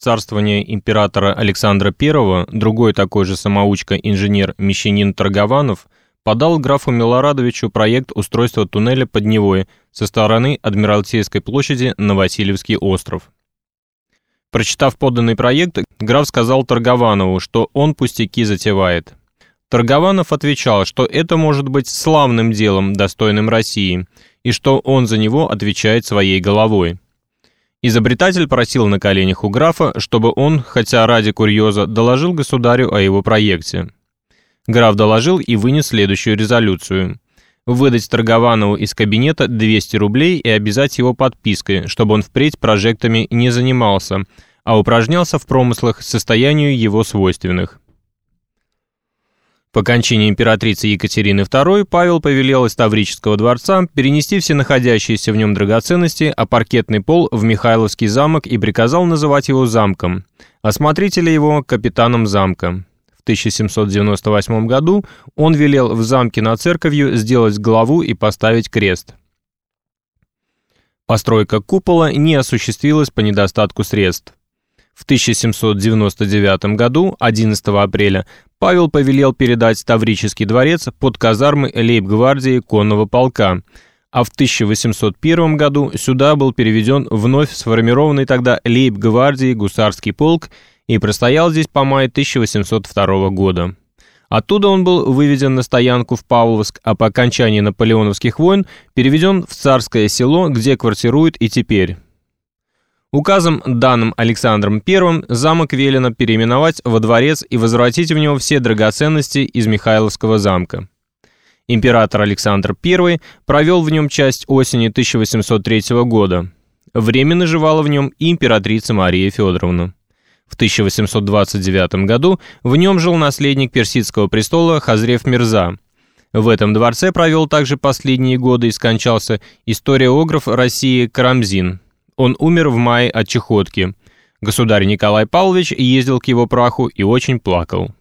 царствования императора Александра I другой такой же самоучка-инженер-мещанин Торгованов подал графу Милорадовичу проект устройства туннеля под Невой со стороны Адмиралтейской площади на Васильевский остров. Прочитав поданный проект, граф сказал Торгованову, что он пустяки затевает. Торгованов отвечал, что это может быть славным делом, достойным России, и что он за него отвечает своей головой. Изобретатель просил на коленях у графа, чтобы он, хотя ради курьеза, доложил государю о его проекте. Граф доложил и вынес следующую резолюцию. Выдать Торгованову из кабинета 200 рублей и обязать его подпиской, чтобы он впредь прожектами не занимался, а упражнялся в промыслах состоянию его свойственных. По кончине императрицы Екатерины II Павел повелел из Таврического дворца перенести все находящиеся в нем драгоценности, а паркетный пол в Михайловский замок и приказал называть его замком, а смотрителя его капитаном замка. В 1798 году он велел в замке над церковью сделать главу и поставить крест. Постройка купола не осуществилась по недостатку средств. В 1799 году, 11 апреля, Павел повелел передать Таврический дворец под казармы лейб-гвардии конного полка, а в 1801 году сюда был переведен вновь сформированный тогда лейб-гвардии гусарский полк и простоял здесь по мае 1802 года. Оттуда он был выведен на стоянку в Павловск, а по окончании наполеоновских войн переведен в Царское село, где квартирует и теперь. Указом, данным Александром I, замок велено переименовать во дворец и возвратить в него все драгоценности из Михайловского замка. Император Александр I провел в нем часть осени 1803 года. Временно жевала в нем и императрица Мария Федоровна. В 1829 году в нем жил наследник персидского престола Хазрев Мирза. В этом дворце провел также последние годы и скончался историограф России Карамзин. Он умер в мае от чехотки. Государь Николай Павлович ездил к его праху и очень плакал.